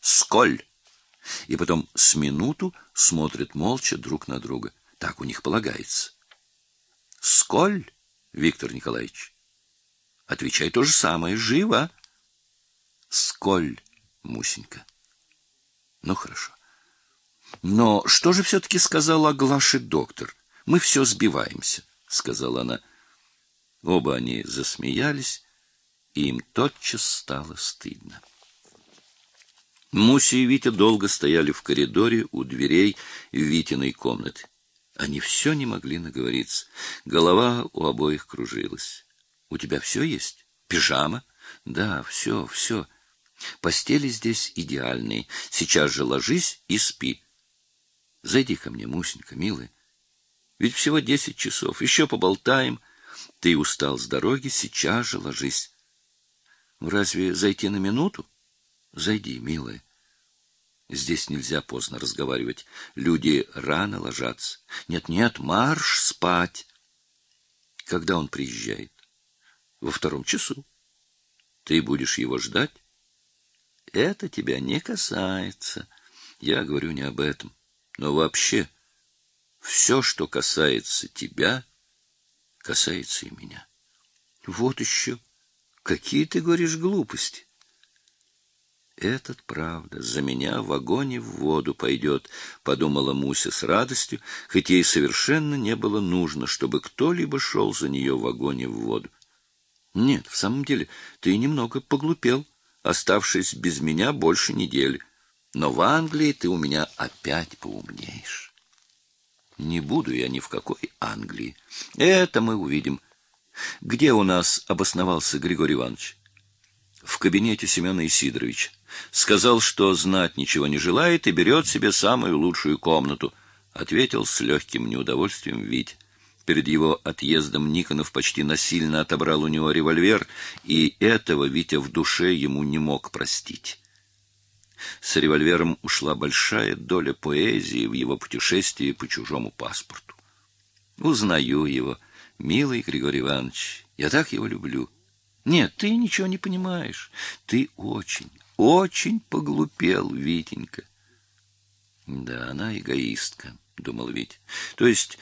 Сколь. И потом с минуту смотрят молча друг на друга. Так у них полагается. Сколь, Виктор Николаевич? Отвечай то же самое, живо. Сколь, Мусенька. Ну, хорошо. Но что же все-таки сказала Глаше доктор? Мы все сбиваемся, сказала она. Оба они засмеялись, и им тотчас стало стыдно. Муся и Витя долго стояли в коридоре у дверей Витиной комнаты. Они все не могли наговориться. Голова у обоих кружилась. — У тебя все есть? Пижама? — Да, все, все. Постели здесь идеальные. Сейчас же ложись и спи. Зайди ко мне, Мусенька, милая. Ведь всего десять часов. Еще поболтаем. Ты устал с дороги, сейчас же ложись. Разве зайти на минуту? Зайди, милая. Здесь нельзя поздно разговаривать. Люди рано ложатся. Нет-нет, марш спать. Когда он приезжает? Во втором часу. Ты будешь его ждать? Это тебя не касается. Я говорю не об этом. Но вообще, все, что касается тебя, касается и меня. Вот еще. Какие ты говоришь глупости? Этот, правда, за меня в и в воду пойдет, — подумала Муся с радостью, хоть ей совершенно не было нужно, чтобы кто-либо шел за нее в и в воду. Нет, в самом деле, ты немного поглупел, оставшись без меня больше недели. Но в Англии ты у меня опять поумнеешь. Не буду я ни в какой Англии. Это мы увидим. Где у нас обосновался Григорий Иванович? В кабинете Семена Исидоровича. Сказал, что знать ничего не желает и берет себе самую лучшую комнату, ответил с легким неудовольствием Вить. Перед его отъездом Никонов почти насильно отобрал у него револьвер, и этого Витя в душе ему не мог простить. С револьвером ушла большая доля поэзии в его путешествии по чужому паспорту. Узнаю его, милый Григорий Иванович, я так его люблю. Нет, ты ничего не понимаешь. Ты очень, очень поглупел, Витенька. Да, она эгоистка, думал Вить. То есть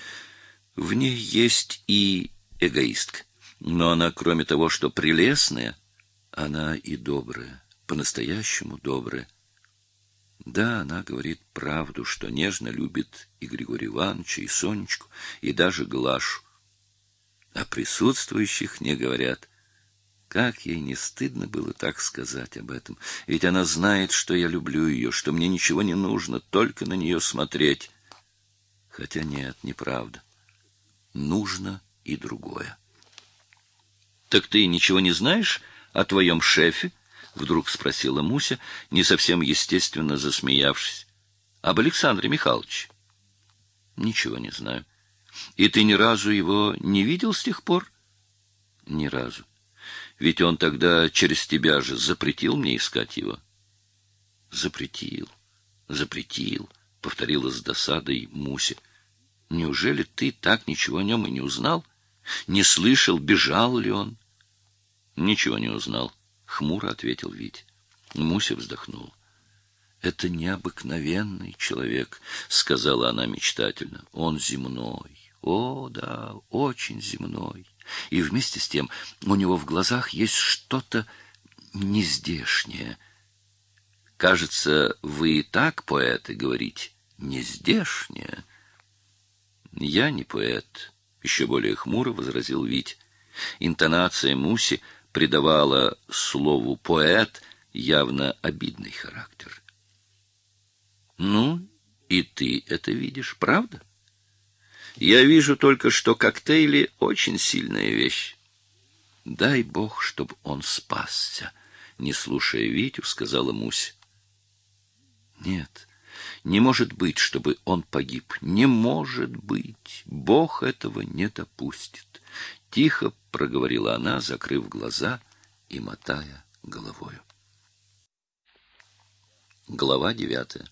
в ней есть и эгоистка. Но она, кроме того, что прелестная, она и добрая, по-настоящему добрая. Да, она говорит правду, что нежно любит и Григория Ивановича, и Сонечку, и даже Глашу. А присутствующих не говорят — как ей не стыдно было так сказать об этом, ведь она знает, что я люблю ее, что мне ничего не нужно, только на нее смотреть. Хотя нет, неправда. Нужно и другое. — Так ты ничего не знаешь о твоем шефе? — вдруг спросила Муся, не совсем естественно засмеявшись. — Об Александре Михайловиче. — Ничего не знаю. — И ты ни разу его не видел с тех пор? — Ни разу. Ведь он тогда через тебя же запретил мне искать его. Запретил, запретил, повторила с досадой Муся. Неужели ты так ничего о нем и не узнал? Не слышал, бежал ли он? Ничего не узнал, хмуро ответил Вить. Муся вздохнул. Это необыкновенный человек, сказала она мечтательно. Он земной. О, да, очень земной и вместе с тем у него в глазах есть что-то нездешнее. Кажется, вы и так, поэты, говорите, нездешнее. Я не поэт, еще более хмуро возразил Вить. Интонация Муси придавала слову поэт явно обидный характер. Ну, и ты это видишь, правда? Я вижу только, что коктейли — очень сильная вещь. Дай бог, чтобы он спасся, — не слушая Витю, сказала Муся. Нет, не может быть, чтобы он погиб. Не может быть. Бог этого не допустит. Тихо проговорила она, закрыв глаза и мотая головою. Глава девятая.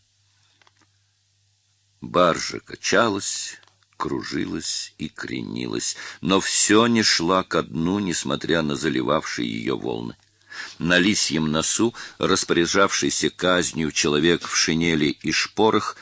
Баржа качалась, кружилась и кренилась, но все не шла ко дну, несмотря на заливавшие ее волны. На лисьем носу распоряжавшийся казнью человек в шинели и шпорах